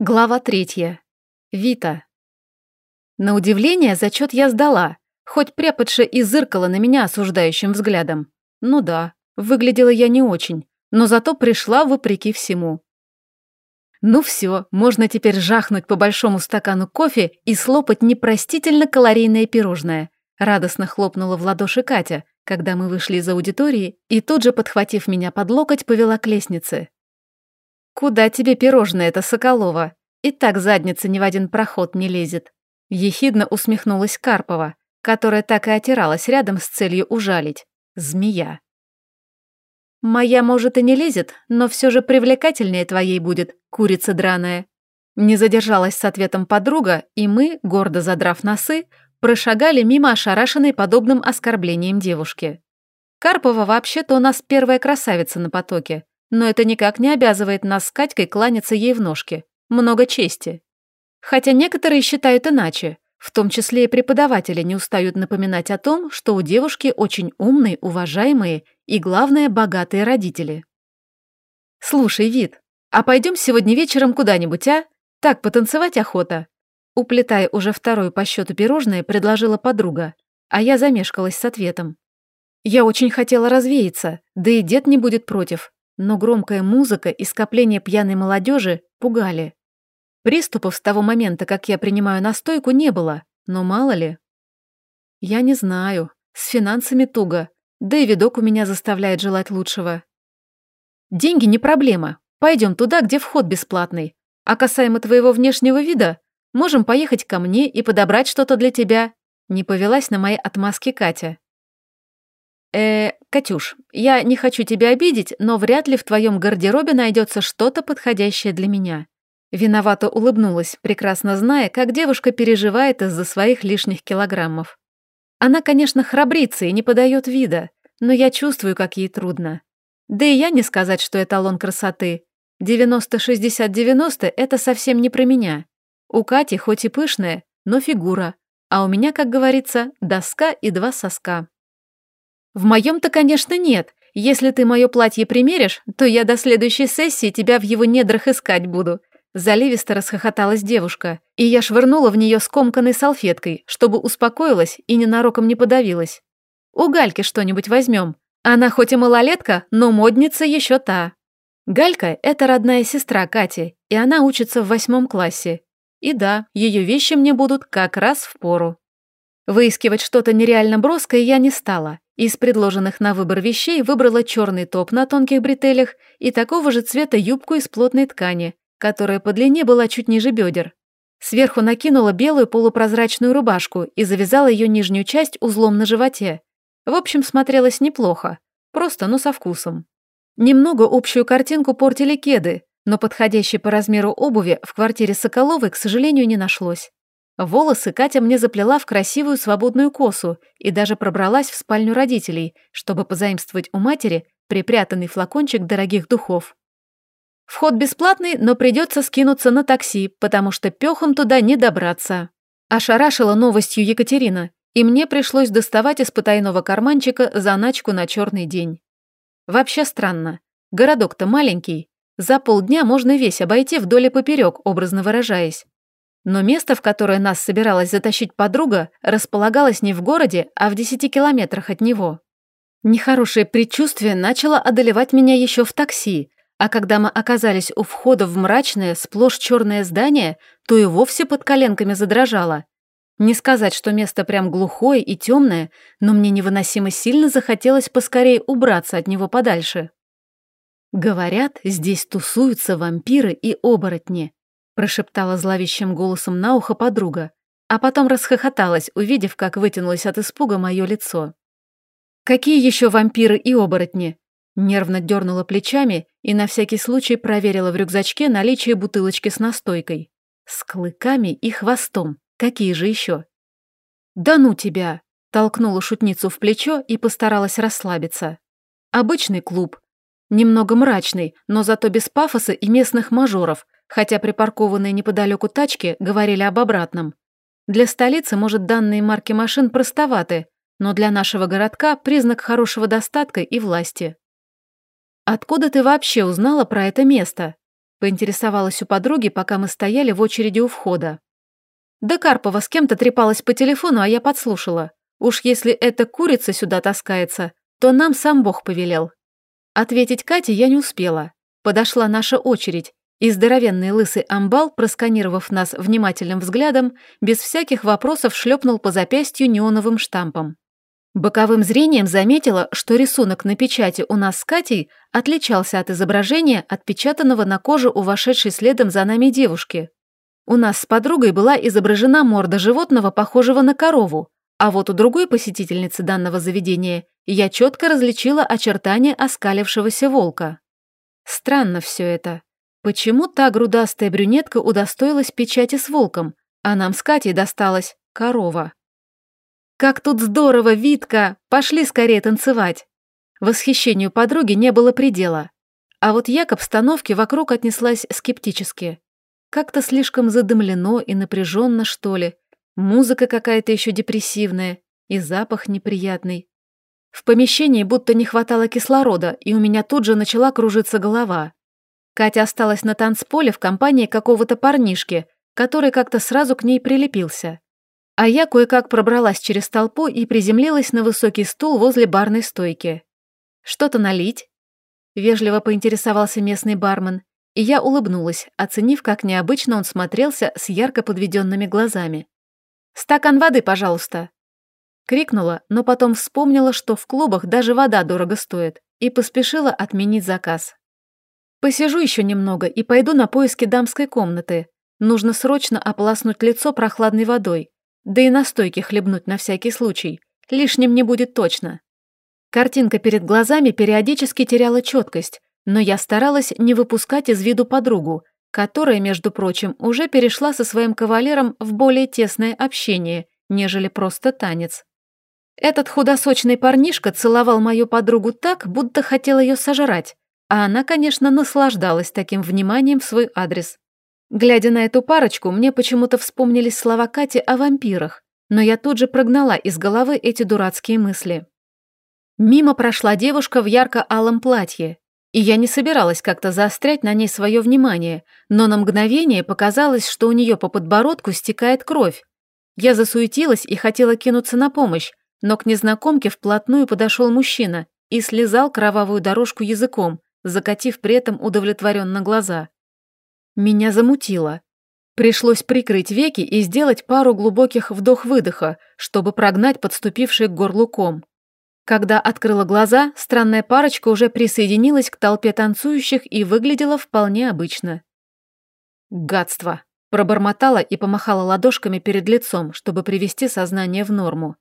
Глава третья. Вита. На удивление, зачет я сдала, хоть преподша и зыркала на меня осуждающим взглядом. Ну да, выглядела я не очень, но зато пришла вопреки всему. Ну все, можно теперь жахнуть по большому стакану кофе и слопать непростительно калорийное пирожное. Радостно хлопнула в ладоши Катя, когда мы вышли из аудитории, и тут же, подхватив меня под локоть, повела к лестнице. «Куда тебе пирожное это, Соколова? И так задница ни в один проход не лезет». Ехидно усмехнулась Карпова, которая так и отиралась рядом с целью ужалить. Змея. «Моя, может, и не лезет, но все же привлекательнее твоей будет, курица драная». Не задержалась с ответом подруга, и мы, гордо задрав носы, прошагали мимо ошарашенной подобным оскорблением девушки. Карпова вообще-то у нас первая красавица на потоке, но это никак не обязывает нас с Катькой кланяться ей в ножки. Много чести. Хотя некоторые считают иначе, в том числе и преподаватели не устают напоминать о том, что у девушки очень умные, уважаемые и, главное, богатые родители. «Слушай, Вид, а пойдем сегодня вечером куда-нибудь, а? Так, потанцевать охота?» Уплетая уже второе по счету пирожное, предложила подруга, а я замешкалась с ответом. Я очень хотела развеяться, да и дед не будет против, но громкая музыка и скопление пьяной молодежи пугали. Приступов с того момента, как я принимаю настойку, не было, но мало ли. Я не знаю, с финансами туго, да и видок у меня заставляет желать лучшего. Деньги не проблема, пойдем туда, где вход бесплатный. А касаемо твоего внешнего вида, можем поехать ко мне и подобрать что-то для тебя. Не повелась на мои отмазки Катя. «Э, Катюш, я не хочу тебя обидеть, но вряд ли в твоем гардеробе найдется что-то подходящее для меня». Виновато улыбнулась, прекрасно зная, как девушка переживает из-за своих лишних килограммов. Она, конечно, храбрится и не подает вида, но я чувствую, как ей трудно. Да и я не сказать, что эталон красоты. 90-60-90 — это совсем не про меня. У Кати хоть и пышная, но фигура, а у меня, как говорится, доска и два соска. В моем-то, конечно, нет. Если ты мое платье примеришь, то я до следующей сессии тебя в его недрах искать буду. Заливисто расхохоталась девушка, и я швырнула в нее скомканной салфеткой, чтобы успокоилась и ненароком не подавилась. У Гальки что-нибудь возьмем. Она хоть и малолетка, но модница еще та. Галька — это родная сестра Кати, и она учится в восьмом классе. И да, ее вещи мне будут как раз в пору. Выискивать что-то нереально броское я не стала, из предложенных на выбор вещей выбрала черный топ на тонких бретелях и такого же цвета юбку из плотной ткани, которая по длине была чуть ниже бедер. Сверху накинула белую полупрозрачную рубашку и завязала ее нижнюю часть узлом на животе. В общем, смотрелось неплохо, просто, но со вкусом. Немного общую картинку портили кеды, но подходящей по размеру обуви в квартире Соколовой, к сожалению, не нашлось. Волосы Катя мне заплела в красивую свободную косу и даже пробралась в спальню родителей, чтобы позаимствовать у матери припрятанный флакончик дорогих духов. Вход бесплатный, но придется скинуться на такси, потому что пехом туда не добраться. Ошарашила новостью Екатерина, и мне пришлось доставать из потайного карманчика заначку на черный день. Вообще странно. Городок-то маленький. За полдня можно весь обойти вдоль и поперек, образно выражаясь. Но место, в которое нас собиралась затащить подруга, располагалось не в городе, а в десяти километрах от него. Нехорошее предчувствие начало одолевать меня еще в такси, а когда мы оказались у входа в мрачное, сплошь черное здание, то и вовсе под коленками задрожало. Не сказать, что место прям глухое и темное, но мне невыносимо сильно захотелось поскорее убраться от него подальше. Говорят, здесь тусуются вампиры и оборотни прошептала зловещим голосом на ухо подруга, а потом расхохоталась, увидев, как вытянулось от испуга мое лицо. «Какие еще вампиры и оборотни?» Нервно дернула плечами и на всякий случай проверила в рюкзачке наличие бутылочки с настойкой. С клыками и хвостом. Какие же еще? «Да ну тебя!» Толкнула шутницу в плечо и постаралась расслабиться. Обычный клуб. Немного мрачный, но зато без пафоса и местных мажоров, хотя припаркованные неподалеку тачки говорили об обратном. Для столицы, может, данные марки машин простоваты, но для нашего городка признак хорошего достатка и власти. «Откуда ты вообще узнала про это место?» Поинтересовалась у подруги, пока мы стояли в очереди у входа. Да Карпова с кем-то трепалась по телефону, а я подслушала. Уж если эта курица сюда таскается, то нам сам Бог повелел. Ответить Кате я не успела. Подошла наша очередь, и здоровенный лысый амбал, просканировав нас внимательным взглядом, без всяких вопросов шлепнул по запястью неоновым штампом. Боковым зрением заметила, что рисунок на печати у нас с Катей отличался от изображения, отпечатанного на коже у вошедшей следом за нами девушки. У нас с подругой была изображена морда животного, похожего на корову, а вот у другой посетительницы данного заведения я четко различила очертания оскалившегося волка. Странно все это. Почему та грудастая брюнетка удостоилась печати с волком, а нам с Катей досталась корова? «Как тут здорово, Витка! Пошли скорее танцевать!» Восхищению подруги не было предела. А вот я к обстановке вокруг отнеслась скептически. Как-то слишком задымлено и напряженно, что ли. Музыка какая-то еще депрессивная и запах неприятный. В помещении будто не хватало кислорода, и у меня тут же начала кружиться голова. Катя осталась на танцполе в компании какого-то парнишки, который как-то сразу к ней прилепился. А я кое-как пробралась через толпу и приземлилась на высокий стул возле барной стойки. «Что-то налить?» Вежливо поинтересовался местный бармен, и я улыбнулась, оценив, как необычно он смотрелся с ярко подведенными глазами. «Стакан воды, пожалуйста!» Крикнула, но потом вспомнила, что в клубах даже вода дорого стоит, и поспешила отменить заказ. Посижу еще немного и пойду на поиски дамской комнаты. Нужно срочно ополоснуть лицо прохладной водой, да и настойки хлебнуть на всякий случай. Лишним не будет точно. Картинка перед глазами периодически теряла четкость, но я старалась не выпускать из виду подругу, которая, между прочим, уже перешла со своим кавалером в более тесное общение, нежели просто танец. Этот худосочный парнишка целовал мою подругу так, будто хотел ее сожрать, а она, конечно, наслаждалась таким вниманием в свой адрес. Глядя на эту парочку, мне почему-то вспомнились слова Кати о вампирах, но я тут же прогнала из головы эти дурацкие мысли. Мимо прошла девушка в ярко-алом платье, и я не собиралась как-то заострять на ней свое внимание, но на мгновение показалось, что у нее по подбородку стекает кровь. Я засуетилась и хотела кинуться на помощь, но к незнакомке вплотную подошел мужчина и слезал кровавую дорожку языком, закатив при этом удовлетворенно глаза. Меня замутило. Пришлось прикрыть веки и сделать пару глубоких вдох-выдоха, чтобы прогнать подступивший к горлу ком. Когда открыла глаза, странная парочка уже присоединилась к толпе танцующих и выглядела вполне обычно. «Гадство!» – пробормотала и помахала ладошками перед лицом, чтобы привести сознание в норму.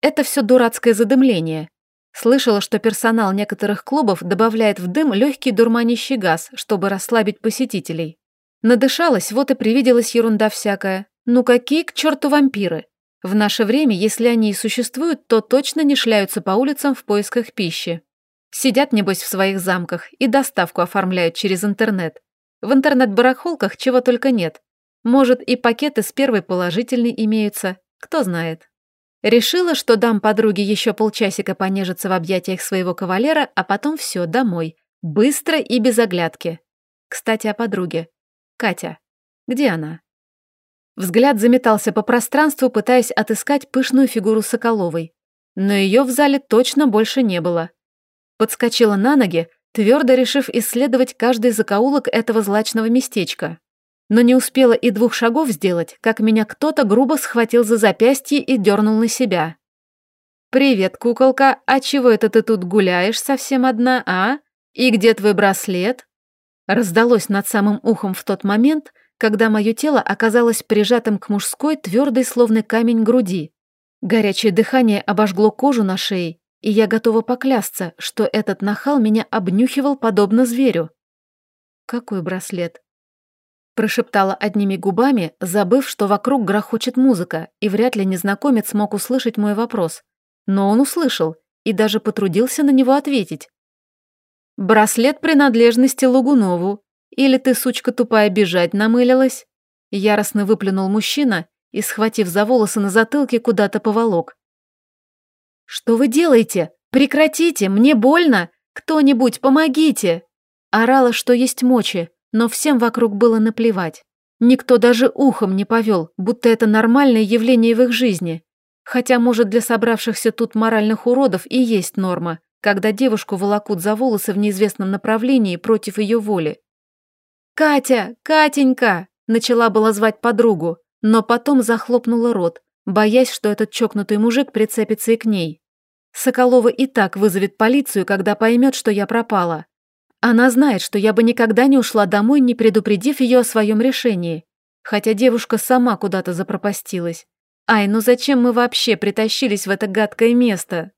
«Это все дурацкое задымление. Слышала, что персонал некоторых клубов добавляет в дым легкий дурманящий газ, чтобы расслабить посетителей. Надышалась, вот и привиделась ерунда всякая. Ну какие к черту вампиры? В наше время, если они и существуют, то точно не шляются по улицам в поисках пищи. Сидят, небось, в своих замках и доставку оформляют через интернет. В интернет-барахолках чего только нет. Может, и пакеты с первой положительной имеются, кто знает. Решила, что дам подруге еще полчасика понежиться в объятиях своего кавалера, а потом все, домой. Быстро и без оглядки. Кстати, о подруге. Катя. Где она? Взгляд заметался по пространству, пытаясь отыскать пышную фигуру Соколовой. Но ее в зале точно больше не было. Подскочила на ноги, твердо решив исследовать каждый закоулок этого злачного местечка но не успела и двух шагов сделать, как меня кто-то грубо схватил за запястье и дернул на себя. «Привет, куколка, а чего это ты тут гуляешь совсем одна, а? И где твой браслет?» Раздалось над самым ухом в тот момент, когда мое тело оказалось прижатым к мужской, твердой, словно камень груди. Горячее дыхание обожгло кожу на шее, и я готова поклясться, что этот нахал меня обнюхивал подобно зверю. Какой браслет? Прошептала одними губами, забыв, что вокруг грохочет музыка, и вряд ли незнакомец мог услышать мой вопрос. Но он услышал и даже потрудился на него ответить. «Браслет принадлежности Лугунову. Или ты, сучка тупая, бежать намылилась?» Яростно выплюнул мужчина и, схватив за волосы на затылке, куда-то поволок. «Что вы делаете? Прекратите! Мне больно! Кто-нибудь, помогите!» Орала, что есть мочи, но всем вокруг было наплевать. Никто даже ухом не повел, будто это нормальное явление в их жизни. Хотя, может, для собравшихся тут моральных уродов и есть норма, когда девушку волокут за волосы в неизвестном направлении против ее воли. «Катя! Катенька!» Начала была звать подругу, но потом захлопнула рот, боясь, что этот чокнутый мужик прицепится и к ней. Соколова и так вызовет полицию, когда поймет, что я пропала. Она знает, что я бы никогда не ушла домой, не предупредив ее о своем решении. Хотя девушка сама куда-то запропастилась. Ай, ну зачем мы вообще притащились в это гадкое место?